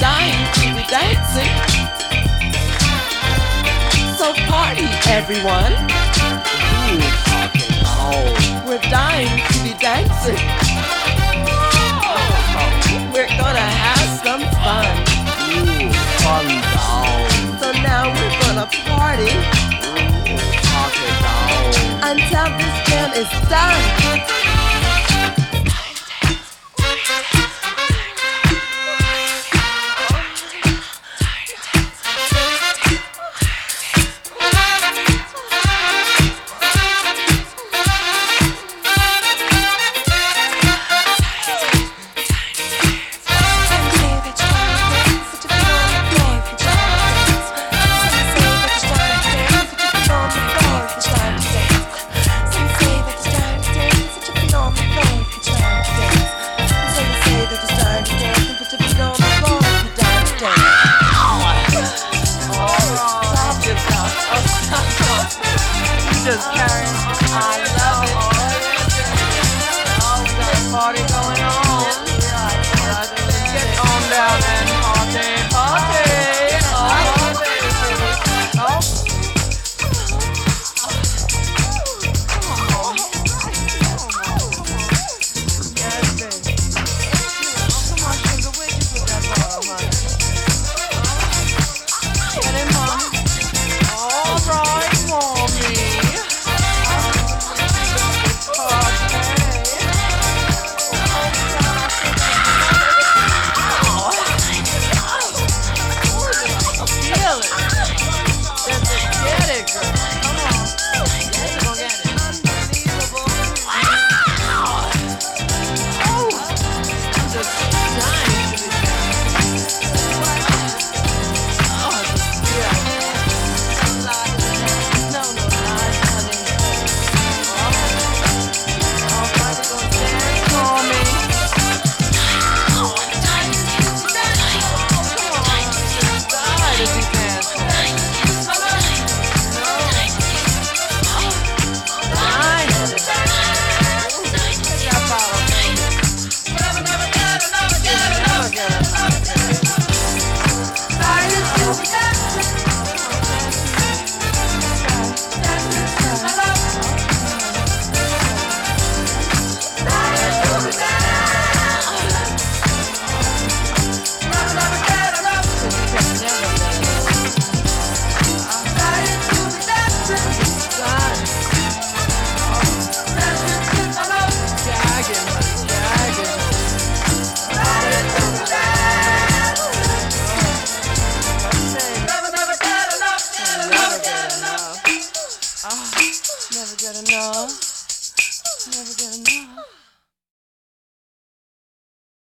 dying to be dancing. So party, everyone. We're dying to be dancing. We're gonna have some fun. So now we're gonna party. Until this jam is done.